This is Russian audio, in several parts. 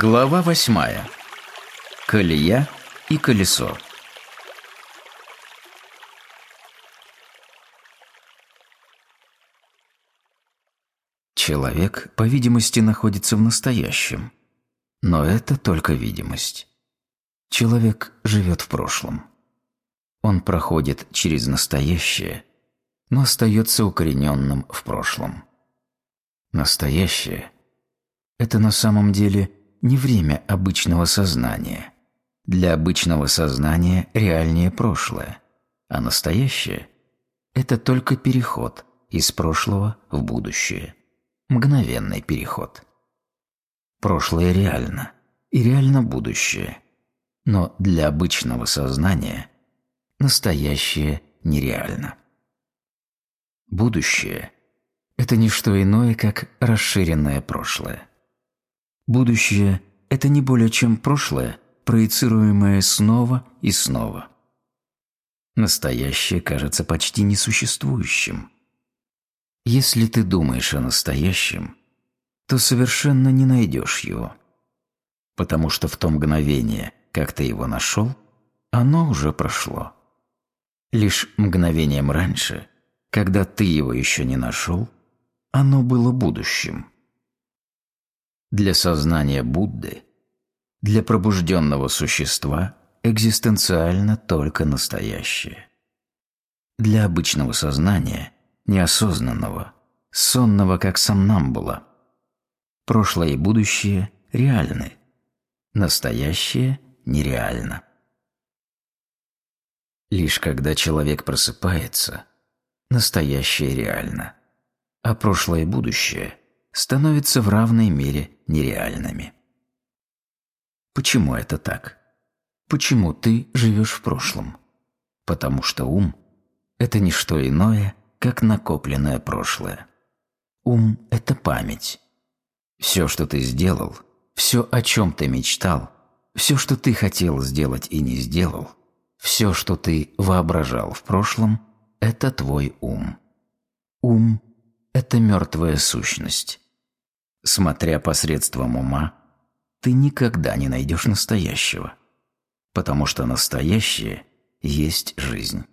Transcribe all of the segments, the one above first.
Глава восьмая. Колея и колесо. Человек, по видимости, находится в настоящем. Но это только видимость. Человек живет в прошлом. Он проходит через настоящее, но остается укорененным в прошлом. Настоящее – это на самом деле не время обычного сознания. Для обычного сознания реальнее прошлое, а настоящее – это только переход из прошлого в будущее. Мгновенный переход. Прошлое реально, и реально будущее. Но для обычного сознания настоящее нереально. Будущее – это не что иное, как расширенное прошлое. Будущее – это не более чем прошлое, проецируемое снова и снова. Настоящее кажется почти несуществующим. Если ты думаешь о настоящем, то совершенно не найдешь его. Потому что в то мгновение, как ты его нашел, оно уже прошло. Лишь мгновением раньше, когда ты его еще не нашел, оно было будущим. Для сознания Будды, для пробужденного существа экзистенциально только настоящее. Для обычного сознания, неосознанного, сонного как сомнамбула, прошлое и будущее реальны, настоящее нереально. Лишь когда человек просыпается, настоящее реально, а прошлое и будущее становятся в равной мере нереальными. Почему это так? Почему ты живешь в прошлом? Потому что ум – это не что иное, как накопленное прошлое. Ум – это память. Все, что ты сделал, все, о чем ты мечтал, все, что ты хотел сделать и не сделал, все, что ты воображал в прошлом – это твой ум. Ум – это мертвая сущность. Смотря посредством ума, ты никогда не найдешь настоящего, потому что настоящее есть жизнь.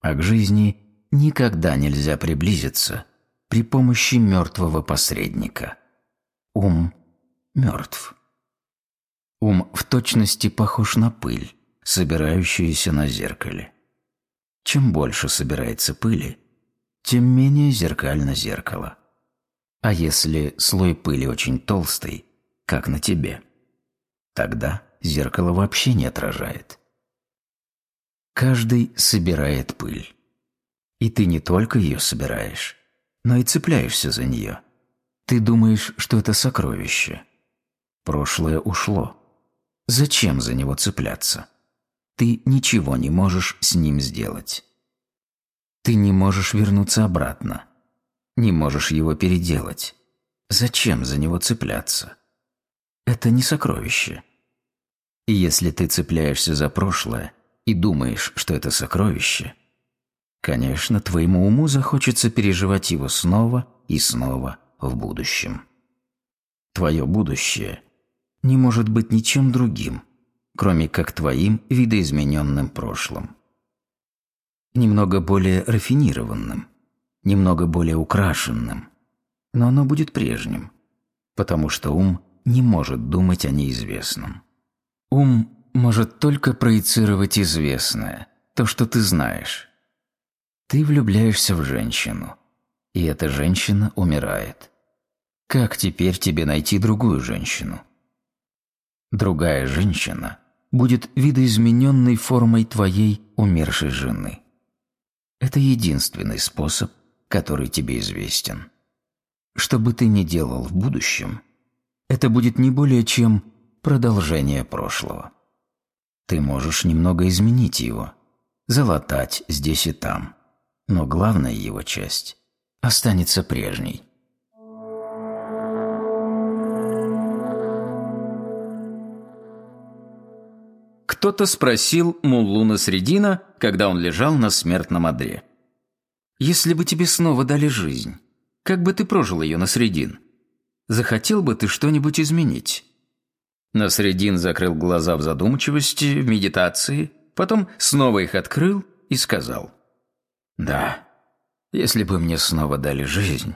А к жизни никогда нельзя приблизиться при помощи мертвого посредника. Ум мертв. Ум в точности похож на пыль, собирающуюся на зеркале. Чем больше собирается пыли, тем менее зеркально зеркало. А если слой пыли очень толстый, как на тебе, тогда зеркало вообще не отражает. Каждый собирает пыль. И ты не только ее собираешь, но и цепляешься за нее. Ты думаешь, что это сокровище. Прошлое ушло. Зачем за него цепляться? Ты ничего не можешь с ним сделать. Ты не можешь вернуться обратно не можешь его переделать. Зачем за него цепляться? Это не сокровище. И если ты цепляешься за прошлое и думаешь, что это сокровище, конечно, твоему уму захочется переживать его снова и снова в будущем. Твое будущее не может быть ничем другим, кроме как твоим видоизмененным прошлым. Немного более рафинированным – немного более украшенным, но оно будет прежним, потому что ум не может думать о неизвестном. Ум может только проецировать известное, то, что ты знаешь. Ты влюбляешься в женщину, и эта женщина умирает. Как теперь тебе найти другую женщину? Другая женщина будет видоизмененной формой твоей умершей жены. Это единственный способ который тебе известен. Что бы ты ни делал в будущем, это будет не более чем продолжение прошлого. Ты можешь немного изменить его, залатать здесь и там, но главная его часть останется прежней. Кто-то спросил Муллуна Средина, когда он лежал на смертном одре – если бы тебе снова дали жизнь, как бы ты прожил ее на средин? Захотел бы ты что-нибудь изменить? Насредин закрыл глаза в задумчивости, в медитации, потом снова их открыл и сказал. «Да, если бы мне снова дали жизнь,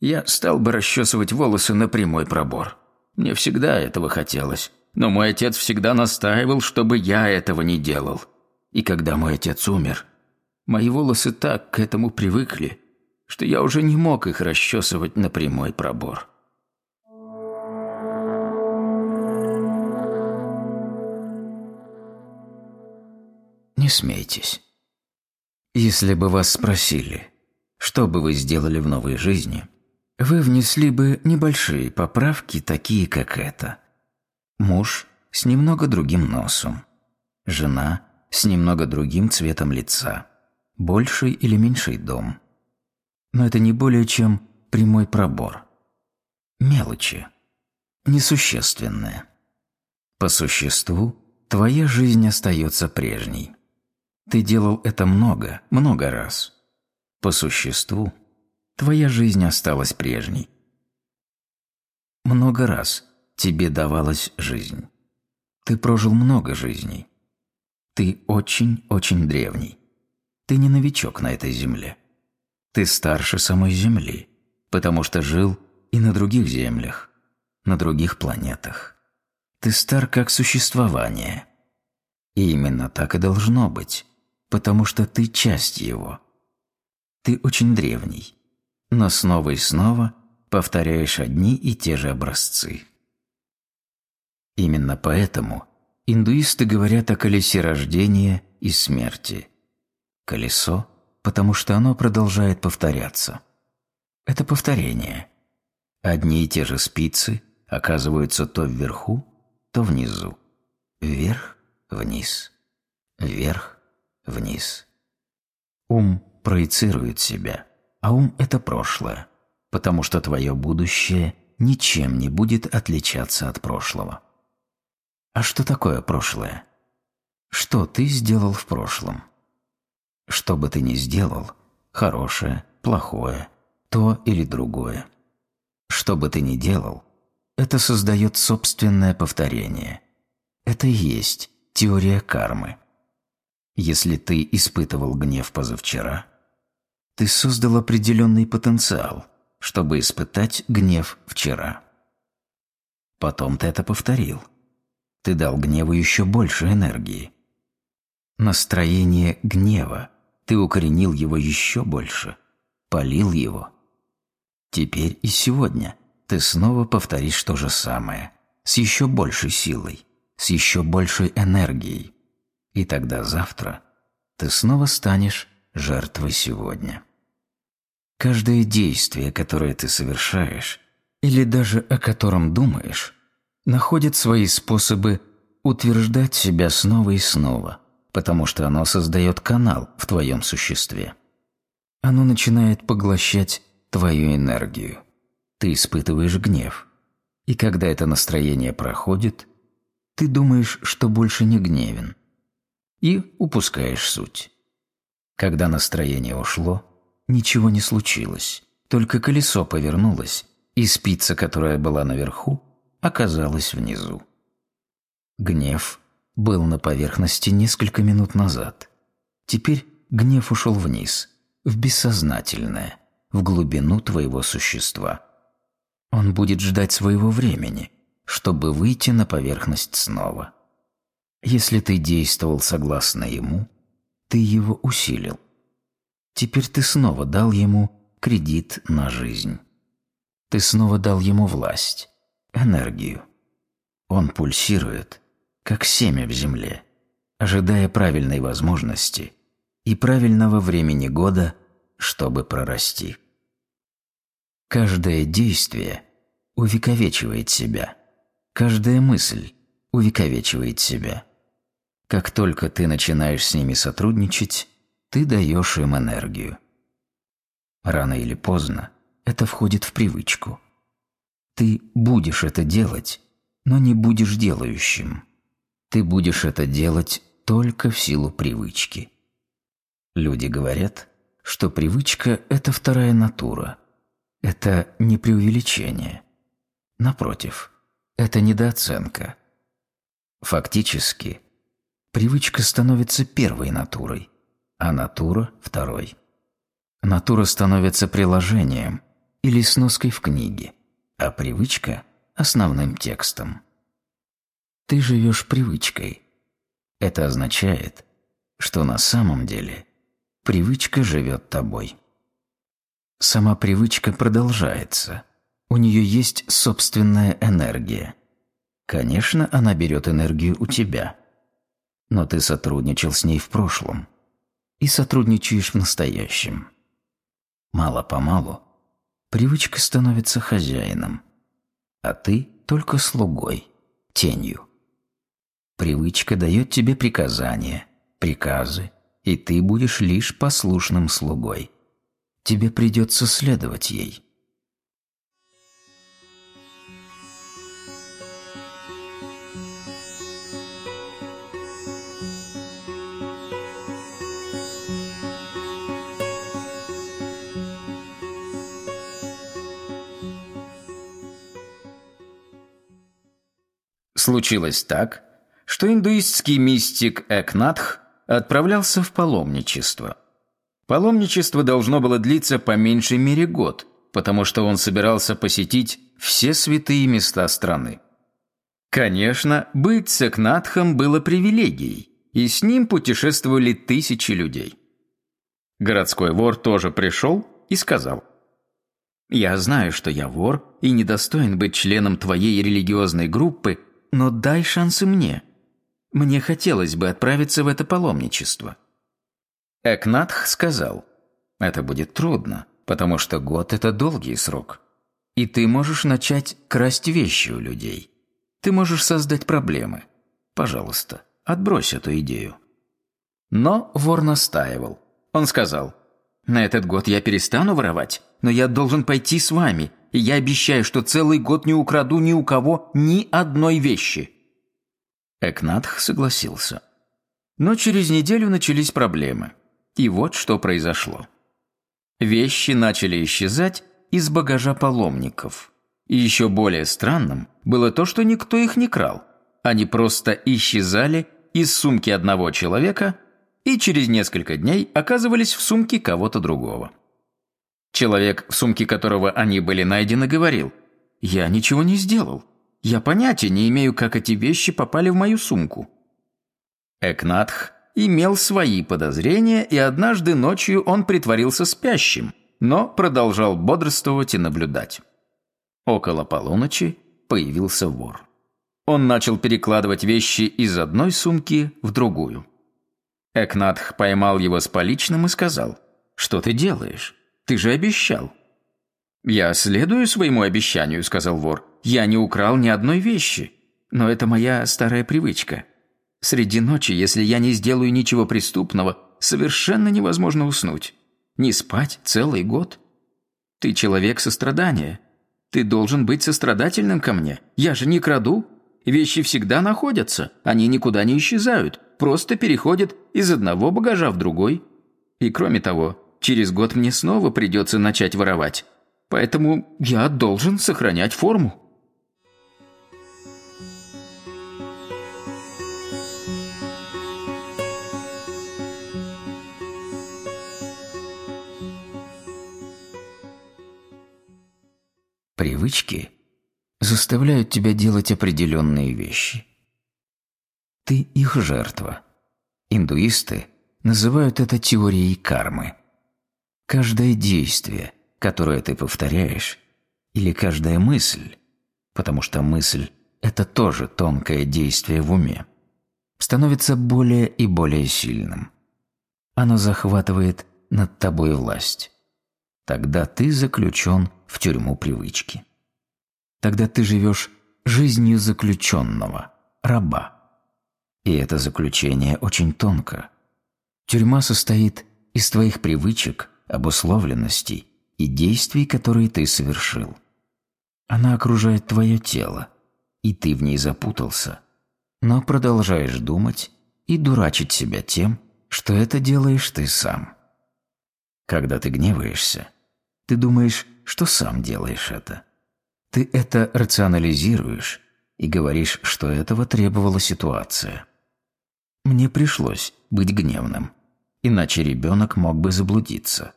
я стал бы расчесывать волосы на прямой пробор. Мне всегда этого хотелось, но мой отец всегда настаивал, чтобы я этого не делал. И когда мой отец умер, мои волосы так к этому привыкли, что я уже не мог их расчесывать на прямой пробор. Не смейтесь. Если бы вас спросили, что бы вы сделали в новой жизни, вы внесли бы небольшие поправки, такие как это. Муж с немного другим носом, жена с немного другим цветом лица, больший или меньший дом. Но это не более чем прямой пробор. Мелочи, несущественные. По существу, твоя жизнь остается прежней. Ты делал это много, много раз. По существу, твоя жизнь осталась прежней. Много раз тебе давалась жизнь. Ты прожил много жизней. Ты очень-очень древний. Ты не новичок на этой земле. Ты старше самой Земли, потому что жил и на других землях, на других планетах. Ты стар как существование. И именно так и должно быть потому что ты часть его. Ты очень древний, но снова и снова повторяешь одни и те же образцы. Именно поэтому индуисты говорят о колесе рождения и смерти. Колесо, потому что оно продолжает повторяться. Это повторение. Одни и те же спицы оказываются то вверху, то внизу. Вверх, вниз. Вверх, вниз. Ум проецирует себя, а ум – это прошлое, потому что твое будущее ничем не будет отличаться от прошлого. А что такое прошлое? Что ты сделал в прошлом? Что бы ты ни сделал, хорошее, плохое, то или другое. Что бы ты ни делал, это создает собственное повторение. Это и есть теория кармы – если ты испытывал гнев позавчера, ты создал определенный потенциал, чтобы испытать гнев вчера. Потом ты это повторил. Ты дал гневу еще больше энергии. Настроение гнева. Ты укоренил его еще больше. Полил его. Теперь и сегодня ты снова повторишь то же самое. С еще большей силой. С еще большей энергией. И тогда завтра ты снова станешь жертвой сегодня. Каждое действие, которое ты совершаешь, или даже о котором думаешь, находит свои способы утверждать себя снова и снова, потому что оно создает канал в твоем существе. Оно начинает поглощать твою энергию. Ты испытываешь гнев. И когда это настроение проходит, ты думаешь, что больше не гневен – и упускаешь суть. Когда настроение ушло, ничего не случилось, только колесо повернулось, и спица, которая была наверху, оказалась внизу. Гнев был на поверхности несколько минут назад. Теперь гнев ушел вниз, в бессознательное, в глубину твоего существа. Он будет ждать своего времени, чтобы выйти на поверхность снова. Если ты действовал согласно ему, ты его усилил. Теперь ты снова дал ему кредит на жизнь. Ты снова дал ему власть, энергию. Он пульсирует, как семя в земле, ожидая правильной возможности и правильного времени года, чтобы прорасти. Каждое действие увековечивает себя, каждая мысль увековечивает себя – как только ты начинаешь с ними сотрудничать, ты даешь им энергию. Рано или поздно это входит в привычку. Ты будешь это делать, но не будешь делающим. Ты будешь это делать только в силу привычки. Люди говорят, что привычка – это вторая натура. Это не преувеличение. Напротив, это недооценка. Фактически, привычка становится первой натурой, а натура – второй. Натура становится приложением или сноской в книге, а привычка – основным текстом. Ты живешь привычкой. Это означает, что на самом деле привычка живет тобой. Сама привычка продолжается. У нее есть собственная энергия. Конечно, она берет энергию у тебя. Но ты сотрудничал с ней в прошлом. И сотрудничаешь в настоящем. Мало-помалу привычка становится хозяином, а ты только слугой, тенью. Привычка дает тебе приказания, приказы, и ты будешь лишь послушным слугой тебе придется следовать ей. Случилось так, что индуистский мистик Экнатх отправлялся в паломничество – Паломничество должно было длиться по меньшей мере год, потому что он собирался посетить все святые места страны. Конечно, быть Секнатхом было привилегией, и с ним путешествовали тысячи людей. Городской вор тоже пришел и сказал, «Я знаю, что я вор и недостоин быть членом твоей религиозной группы, но дай шансы мне. Мне хотелось бы отправиться в это паломничество». Экнатх сказал, «Это будет трудно, потому что год – это долгий срок. И ты можешь начать красть вещи у людей. Ты можешь создать проблемы. Пожалуйста, отбрось эту идею». Но вор настаивал. Он сказал, «На этот год я перестану воровать, но я должен пойти с вами, и я обещаю, что целый год не украду ни у кого ни одной вещи». Экнатх согласился. Но через неделю начались проблемы – и вот что произошло. Вещи начали исчезать из багажа паломников. И еще более странным было то, что никто их не крал. Они просто исчезали из сумки одного человека и через несколько дней оказывались в сумке кого-то другого. Человек, в сумке которого они были найдены, говорил, «Я ничего не сделал. Я понятия не имею, как эти вещи попали в мою сумку». Экнатх имел свои подозрения, и однажды ночью он притворился спящим, но продолжал бодрствовать и наблюдать. Около полуночи появился вор. Он начал перекладывать вещи из одной сумки в другую. Экнатх поймал его с поличным и сказал, «Что ты делаешь? Ты же обещал». «Я следую своему обещанию», — сказал вор. «Я не украл ни одной вещи, но это моя старая привычка. Среди ночи, если я не сделаю ничего преступного, совершенно невозможно уснуть. Не спать целый год. Ты человек сострадания. Ты должен быть сострадательным ко мне. Я же не краду. Вещи всегда находятся. Они никуда не исчезают. Просто переходят из одного багажа в другой. И кроме того, через год мне снова придется начать воровать. Поэтому я должен сохранять форму. Привычки заставляют тебя делать определенные вещи. Ты их жертва. Индуисты называют это теорией кармы. Каждое действие, которое ты повторяешь, или каждая мысль, потому что мысль – это тоже тонкое действие в уме, становится более и более сильным. Оно захватывает над тобой власть. Тогда ты заключен в тюрьму привычки. Тогда ты живешь жизнью заключенного, раба. И это заключение очень тонко. Тюрьма состоит из твоих привычек, обусловленностей и действий, которые ты совершил. Она окружает твое тело, и ты в ней запутался, но продолжаешь думать и дурачить себя тем, что это делаешь ты сам. Когда ты гневаешься, ты думаешь, что сам делаешь это. Ты это рационализируешь и говоришь, что этого требовала ситуация. Мне пришлось быть гневным, иначе ребенок мог бы заблудиться.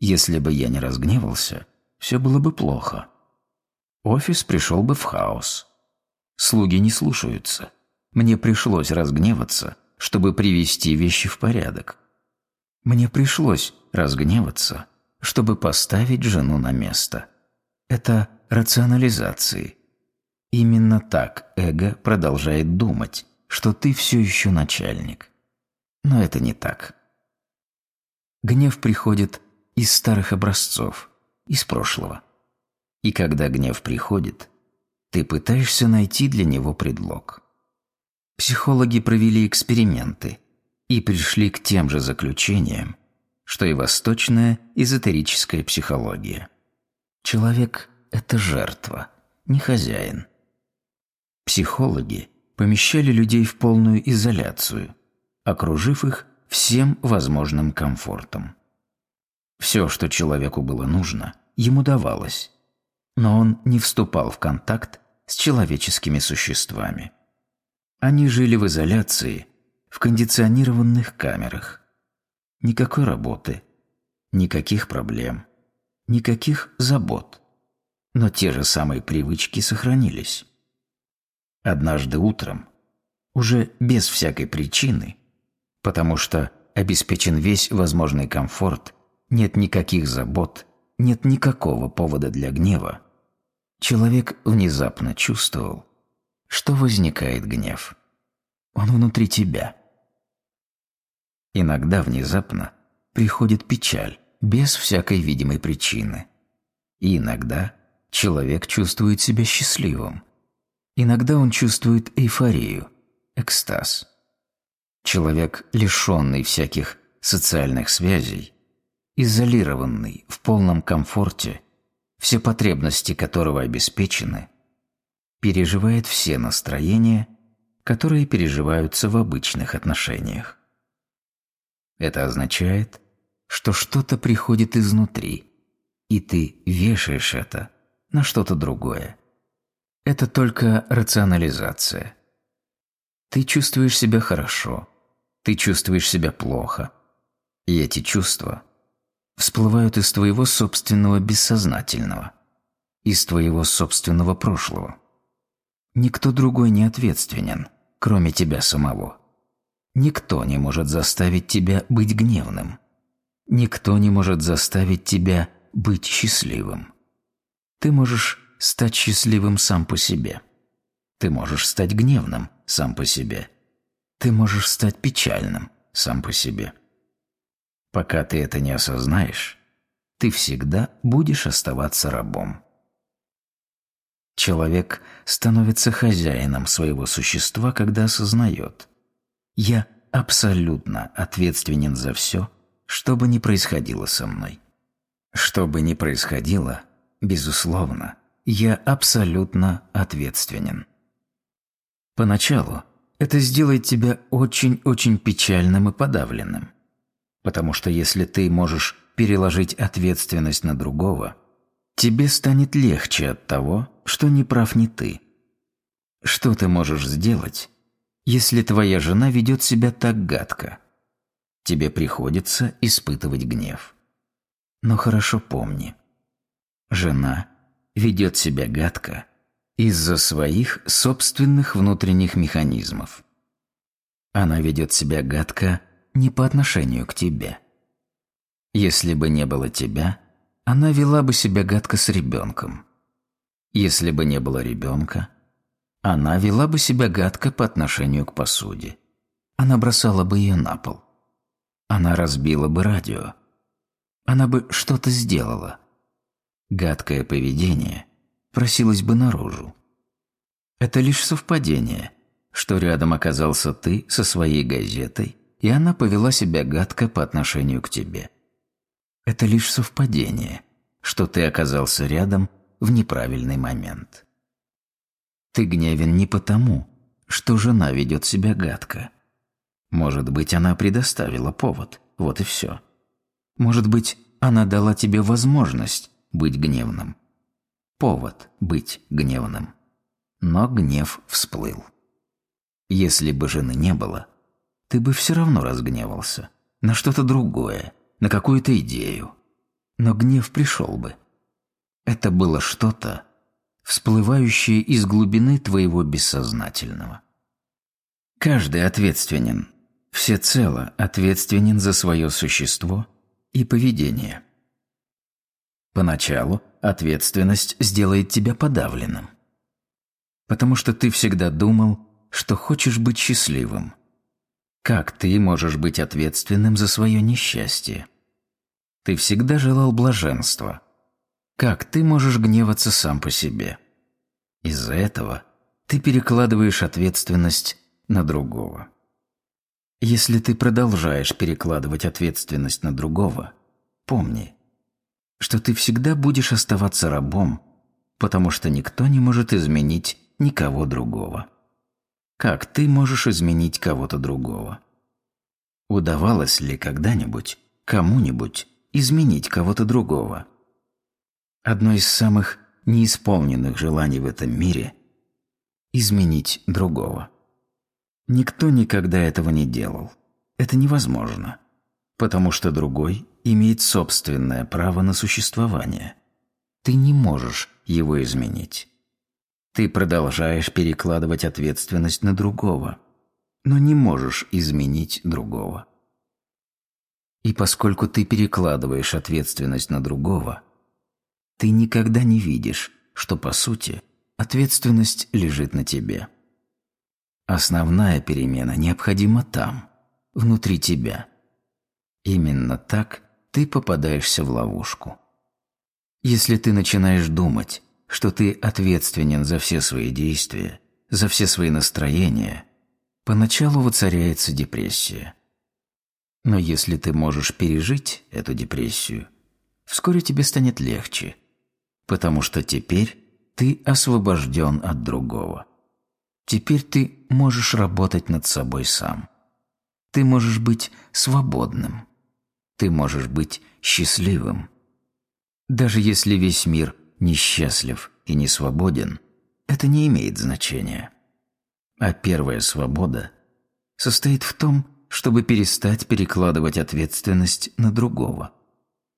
Если бы я не разгневался, все было бы плохо. Офис пришел бы в хаос. Слуги не слушаются. Мне пришлось разгневаться, чтобы привести вещи в порядок. Мне пришлось разгневаться, чтобы поставить жену на место. Это рационализации. Именно так эго продолжает думать, что ты все еще начальник. Но это не так. Гнев приходит из старых образцов, из прошлого. И когда гнев приходит, ты пытаешься найти для него предлог. Психологи провели эксперименты и пришли к тем же заключениям, что и восточная эзотерическая психология. Человек – это жертва, не хозяин. Психологи помещали людей в полную изоляцию, окружив их всем возможным комфортом. Все, что человеку было нужно, ему давалось, но он не вступал в контакт с человеческими существами. Они жили в изоляции, в кондиционированных камерах. Никакой работы, никаких проблем, никаких забот. Но те же самые привычки сохранились. Однажды утром, уже без всякой причины, потому что обеспечен весь возможный комфорт, нет никаких забот, нет никакого повода для гнева, человек внезапно чувствовал, что возникает гнев. Он внутри тебя. Иногда внезапно приходит печаль, без всякой видимой причины. И иногда человек чувствует себя счастливым. Иногда он чувствует эйфорию, экстаз. Человек, лишенный всяких социальных связей, изолированный, в полном комфорте, все потребности которого обеспечены, переживает все настроения, которые переживаются в обычных отношениях. Это означает, что что-то приходит изнутри, и ты вешаешь это на что-то другое. Это только рационализация. Ты чувствуешь себя хорошо, ты чувствуешь себя плохо, и эти чувства всплывают из твоего собственного бессознательного, из твоего собственного прошлого. Никто другой не ответственен, кроме тебя самого. Никто не может заставить тебя быть гневным. Никто не может заставить тебя быть счастливым. Ты можешь стать счастливым сам по себе. Ты можешь стать гневным сам по себе. Ты можешь стать печальным сам по себе. Пока ты это не осознаешь, ты всегда будешь оставаться рабом. Человек становится хозяином своего существа, когда осознает «Я абсолютно ответственен за все, что бы ни происходило со мной». Что бы ни происходило, безусловно, я абсолютно ответственен. Поначалу это сделает тебя очень-очень печальным и подавленным. Потому что если ты можешь переложить ответственность на другого, тебе станет легче от того, что не прав не ты. Что ты можешь сделать, если твоя жена ведет себя так гадко? Тебе приходится испытывать гнев. Но хорошо помни, жена ведет себя гадко из-за своих собственных внутренних механизмов. Она ведет себя гадко не по отношению к тебе. Если бы не было тебя, она вела бы себя гадко с ребенком. Если бы не было ребенка, она вела бы себя гадко по отношению к посуде. Она бросала бы ее на пол. Она разбила бы радио. Она бы что-то сделала. Гадкое поведение просилось бы наружу. Это лишь совпадение, что рядом оказался ты со своей газетой и она повела себя гадко по отношению к тебе. Это лишь совпадение, что ты оказался рядом в неправильный момент. Ты гневен не потому, что жена ведет себя гадко. Может быть, она предоставила повод, вот и все. Может быть, она дала тебе возможность быть гневным. Повод быть гневным. Но гнев всплыл. Если бы жены не было, ты бы все равно разгневался. На что-то другое, на какую-то идею. Но гнев пришел бы. Это было что-то, всплывающее из глубины твоего бессознательного. Каждый ответственен, всецело ответственен за свое существо и поведение. Поначалу ответственность сделает тебя подавленным, потому что ты всегда думал, что хочешь быть счастливым. Как ты можешь быть ответственным за свое несчастье? Ты всегда желал блаженства. Как ты можешь гневаться сам по себе? Из-за этого ты перекладываешь ответственность на другого. Если ты продолжаешь перекладывать ответственность на другого, помни, что ты всегда будешь оставаться рабом, потому что никто не может изменить никого другого. Как ты можешь изменить кого-то другого? Удавалось ли когда-нибудь кому-нибудь изменить кого-то другого? Одно из самых неисполненных желаний в этом мире – изменить другого. Никто никогда этого не делал. Это невозможно, потому что другой имеет собственное право на существование. Ты не можешь его изменить. Ты продолжаешь перекладывать ответственность на другого, но не можешь изменить другого. И поскольку ты перекладываешь ответственность на другого, ты никогда не видишь, что по сути ответственность лежит на тебе. Основная перемена необходима там, внутри тебя. Именно так ты попадаешься в ловушку. Если ты начинаешь думать, что ты ответственен за все свои действия, за все свои настроения, поначалу воцаряется депрессия. Но если ты можешь пережить эту депрессию, вскоре тебе станет легче, потому что теперь ты освобожден от другого. Теперь ты можешь работать над собой сам. Ты можешь быть свободным. Ты можешь быть счастливым. Даже если весь мир несчастлив и не свободен, это не имеет значения. А первая свобода состоит в том, чтобы перестать перекладывать ответственность на другого.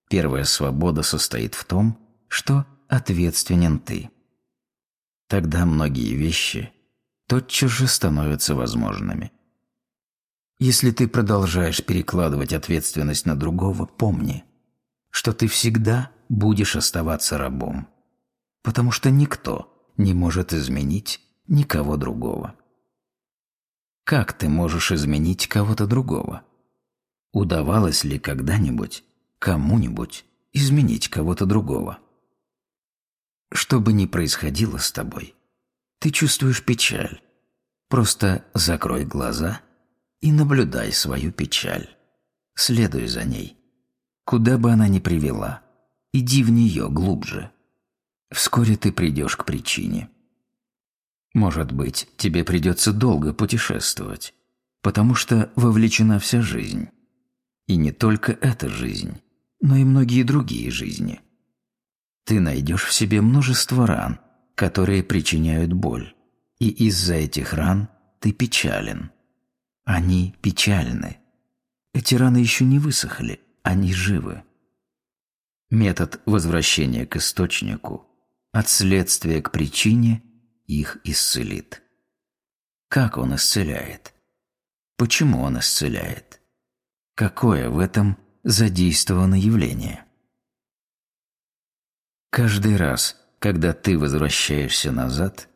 Первая свобода состоит в том, что ответственен ты. Тогда многие вещи тотчас же становятся возможными. Если ты продолжаешь перекладывать ответственность на другого, помни, что ты всегда будешь оставаться рабом, потому что никто не может изменить никого другого. Как ты можешь изменить кого-то другого? Удавалось ли когда-нибудь кому-нибудь изменить кого-то другого? Что бы ни происходило с тобой, ты чувствуешь печаль. Просто закрой глаза и наблюдай свою печаль. Следуй за ней. Куда бы она ни привела, иди в нее глубже. Вскоре ты придешь к причине. Может быть, тебе придется долго путешествовать, потому что вовлечена вся жизнь. И не только эта жизнь, но и многие другие жизни. Ты найдешь в себе множество ран – которые причиняют боль. И из-за этих ран ты печален. Они печальны. Эти раны еще не высохли, они живы. Метод возвращения к источнику, от следствия к причине их исцелит. Как он исцеляет? Почему он исцеляет? Какое в этом задействовано явление? Каждый раз, когда ты возвращаешься назад,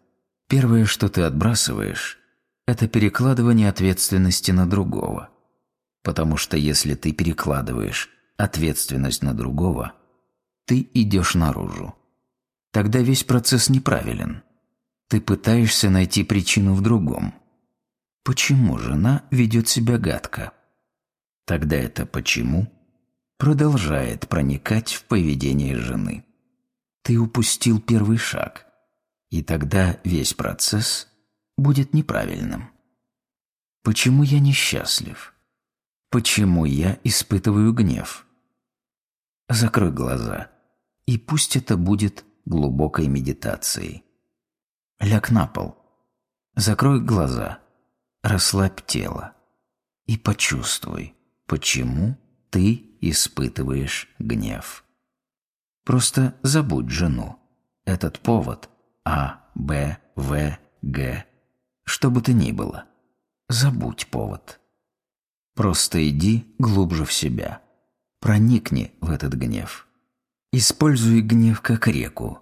первое, что ты отбрасываешь, это перекладывание ответственности на другого. Потому что если ты перекладываешь ответственность на другого, ты идешь наружу. Тогда весь процесс неправилен. Ты пытаешься найти причину в другом. Почему жена ведет себя гадко? Тогда это «почему» продолжает проникать в поведение жены ты упустил первый шаг, и тогда весь процесс будет неправильным. Почему я несчастлив? Почему я испытываю гнев? Закрой глаза, и пусть это будет глубокой медитацией. Ляг на пол. Закрой глаза. Расслабь тело. И почувствуй, почему ты испытываешь гнев. Просто забудь жену. Этот повод А, Б, В, Г, что бы то ни было. Забудь повод. Просто иди глубже в себя. Проникни в этот гнев. Используй гнев как реку.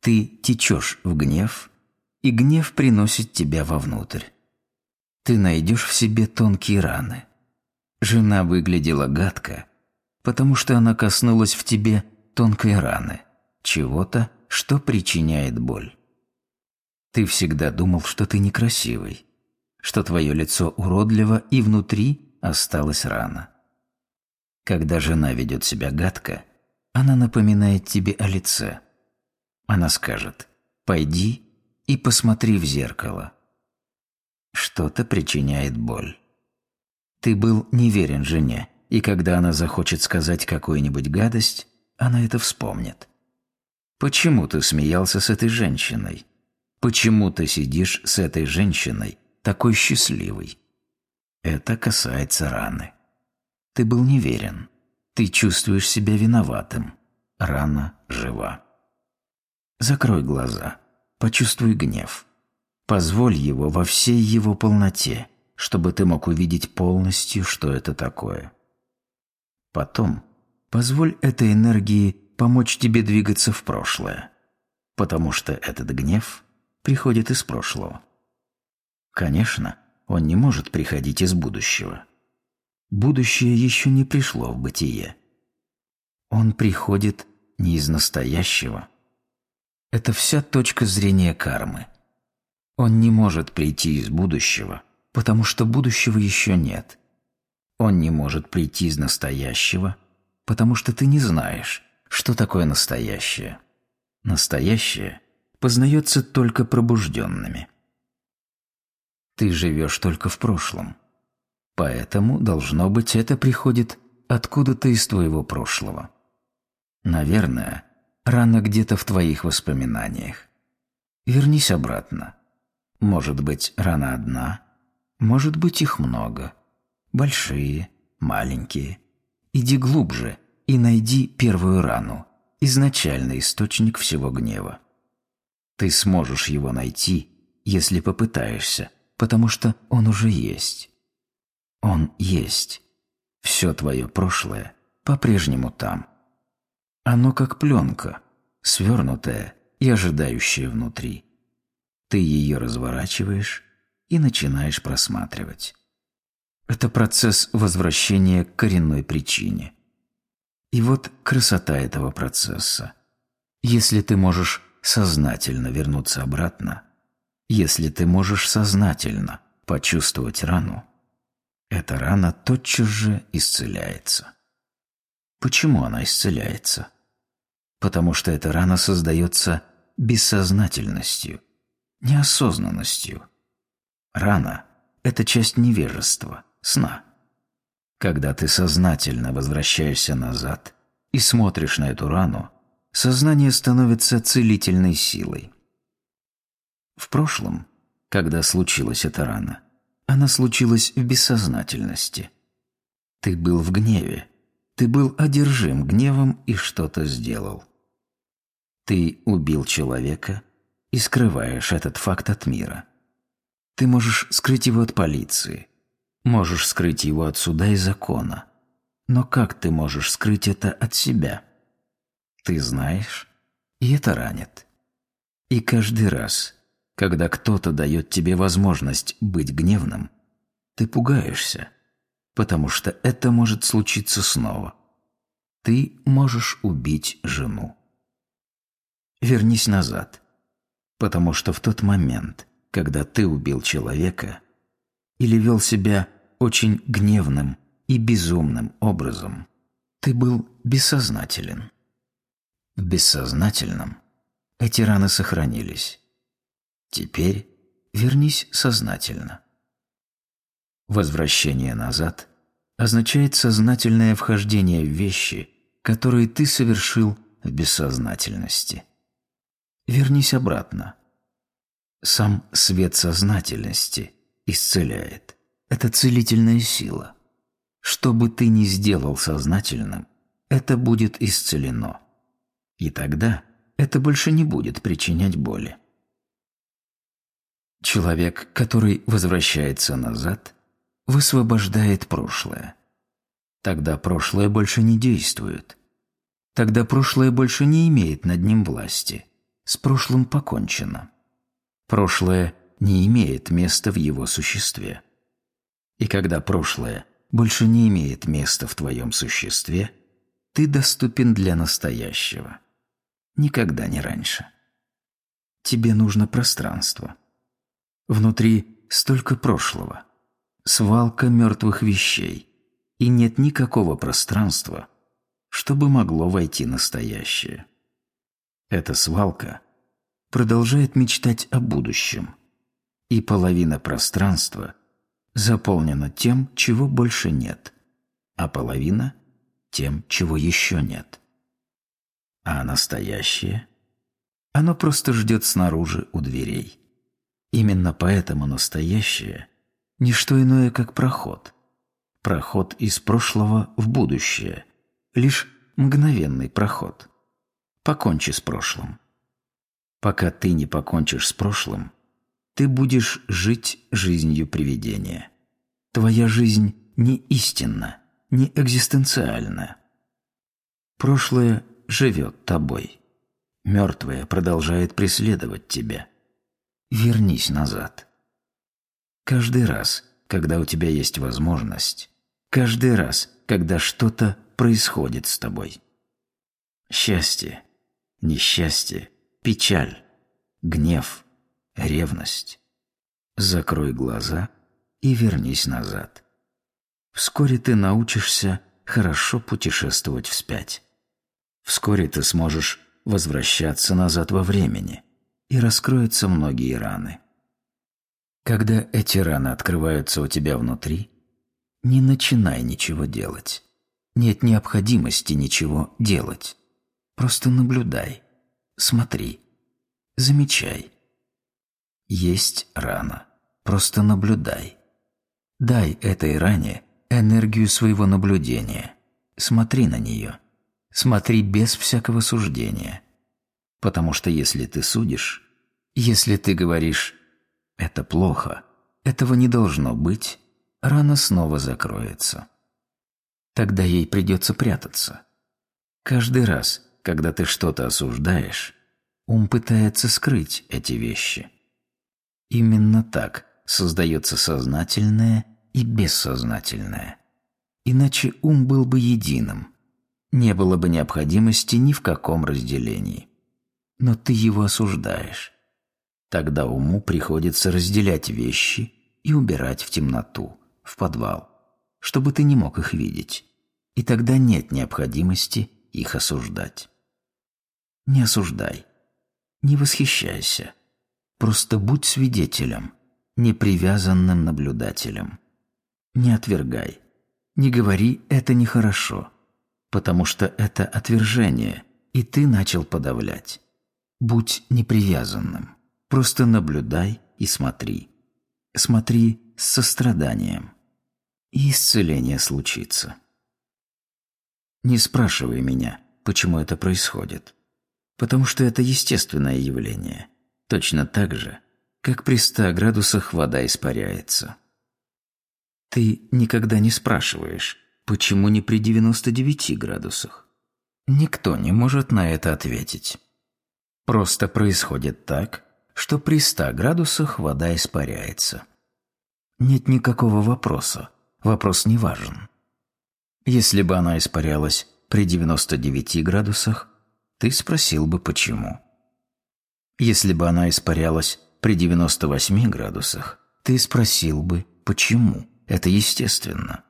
Ты течешь в гнев, и гнев приносит тебя вовнутрь. Ты найдешь в себе тонкие раны. Жена выглядела гадко, потому что она коснулась в тебе тонкой раны, чего-то, что причиняет боль. Ты всегда думал, что ты некрасивый, что твое лицо уродливо и внутри осталась рана. Когда жена ведет себя гадко, она напоминает тебе о лице. Она скажет «пойди и посмотри в зеркало». Что-то причиняет боль. Ты был неверен жене, и когда она захочет сказать какую-нибудь гадость, она это вспомнит. Почему ты смеялся с этой женщиной? Почему ты сидишь с этой женщиной, такой счастливой? Это касается раны. Ты был неверен. Ты чувствуешь себя виноватым. Рана жива. Закрой глаза. Почувствуй гнев. Позволь его во всей его полноте, чтобы ты мог увидеть полностью, что это такое. Потом позволь этой энергии помочь тебе двигаться в прошлое, потому что этот гнев приходит из прошлого. Конечно, он не может приходить из будущего. Будущее еще не пришло в бытие. Он приходит не из настоящего. Это вся точка зрения кармы. Он не может прийти из будущего, потому что будущего еще нет. Он не может прийти из настоящего, потому что ты не знаешь, что такое настоящее. Настоящее познается только пробужденными. Ты живешь только в прошлом. Поэтому, должно быть, это приходит откуда-то из твоего прошлого. Наверное, рано где-то в твоих воспоминаниях. Вернись обратно. Может быть, рана одна, может быть, их много. Большие, маленькие. Иди глубже и найди первую рану, изначальный источник всего гнева. Ты сможешь его найти, если попытаешься, потому что он уже есть. Он есть. Все твое прошлое по-прежнему там. Оно как пленка, свернутая и ожидающая внутри. Ты ее разворачиваешь и начинаешь просматривать. Это процесс возвращения к коренной причине. И вот красота этого процесса. Если ты можешь сознательно вернуться обратно, если ты можешь сознательно почувствовать рану, эта рана тотчас же исцеляется. Почему она исцеляется? Потому что эта рана создается бессознательностью, неосознанностью. Рана – это часть невежества, сна. Когда ты сознательно возвращаешься назад и смотришь на эту рану, сознание становится целительной силой – в прошлом, когда случилась эта рана, она случилась в бессознательности. Ты был в гневе. Ты был одержим гневом и что-то сделал. Ты убил человека и скрываешь этот факт от мира. Ты можешь скрыть его от полиции, можешь скрыть его от суда и закона. Но как ты можешь скрыть это от себя? Ты знаешь, и это ранит. И каждый раз, когда кто-то дает тебе возможность быть гневным, ты пугаешься, потому что это может случиться снова. Ты можешь убить жену. Вернись назад, потому что в тот момент, когда ты убил человека или вел себя очень гневным и безумным образом, ты был бессознателен. В бессознательном эти раны сохранились. Теперь вернись сознательно. Возвращение назад означает сознательное вхождение в вещи, которые ты совершил в бессознательности. Вернись обратно. Сам свет сознательности исцеляет. Это целительная сила. Что бы ты ни сделал сознательным, это будет исцелено. И тогда это больше не будет причинять боли. Человек, который возвращается назад, высвобождает прошлое. Тогда прошлое больше не действует. Тогда прошлое больше не имеет над ним власти. С прошлым покончено. Прошлое не имеет места в его существе. И когда прошлое больше не имеет места в твоем существе, ты доступен для настоящего. Никогда не раньше. Тебе нужно пространство. Внутри столько прошлого, свалка мертвых вещей, и нет никакого пространства, чтобы могло войти настоящее. Эта свалка продолжает мечтать о будущем, и половина пространства заполнена тем, чего больше нет, а половина – тем, чего еще нет. А настоящее? Оно просто ждет снаружи у дверей. Именно поэтому настоящее – не что иное, как проход. Проход из прошлого в будущее. Лишь мгновенный проход. Покончи с прошлым. Пока ты не покончишь с прошлым, ты будешь жить жизнью привидения. Твоя жизнь не истинна, не экзистенциальна. Прошлое живет тобой. Мертвое продолжает преследовать тебя. Вернись назад. Каждый раз, когда у тебя есть возможность, каждый раз, когда что-то происходит с тобой. Счастье, несчастье, печаль, гнев, ревность. Закрой глаза и вернись назад. Вскоре ты научишься хорошо путешествовать вспять. Вскоре ты сможешь возвращаться назад во времени – и раскроются многие раны. Когда эти раны открываются у тебя внутри, не начинай ничего делать. Нет необходимости ничего делать. Просто наблюдай, смотри, замечай. Есть рана. Просто наблюдай. Дай этой ране энергию своего наблюдения. Смотри на нее. Смотри без всякого суждения – Потому что если ты судишь, если ты говоришь «это плохо», «этого не должно быть», рана снова закроется. Тогда ей придется прятаться. Каждый раз, когда ты что-то осуждаешь, ум пытается скрыть эти вещи. Именно так создается сознательное и бессознательное. Иначе ум был бы единым, не было бы необходимости ни в каком разделении но ты его осуждаешь. Тогда уму приходится разделять вещи и убирать в темноту, в подвал, чтобы ты не мог их видеть. И тогда нет необходимости их осуждать. Не осуждай, не восхищайся. Просто будь свидетелем, непривязанным наблюдателем. Не отвергай, не говори «это нехорошо», потому что это отвержение, и ты начал подавлять. Будь непривязанным. Просто наблюдай и смотри. Смотри с состраданием. И исцеление случится. Не спрашивай меня, почему это происходит. Потому что это естественное явление. Точно так же, как при 100 градусах вода испаряется. Ты никогда не спрашиваешь, почему не при 99 градусах. Никто не может на это ответить. Просто происходит так, что при 100 градусах вода испаряется. Нет никакого вопроса, вопрос не важен. Если бы она испарялась при 99 градусах, ты спросил бы почему. Если бы она испарялась при 98 градусах, ты спросил бы почему. Это естественно.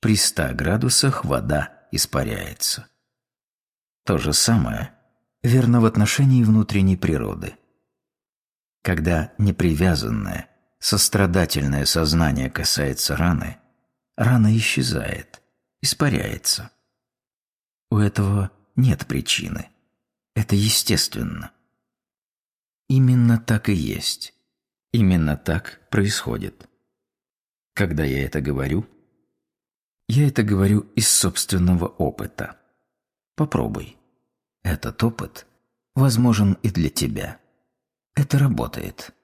При 100 градусах вода испаряется. То же самое верно в отношении внутренней природы. Когда непривязанное, сострадательное сознание касается раны, рана исчезает, испаряется. У этого нет причины. Это естественно. Именно так и есть. Именно так происходит. Когда я это говорю, я это говорю из собственного опыта. Попробуй. Этот опыт возможен и для тебя. Это работает.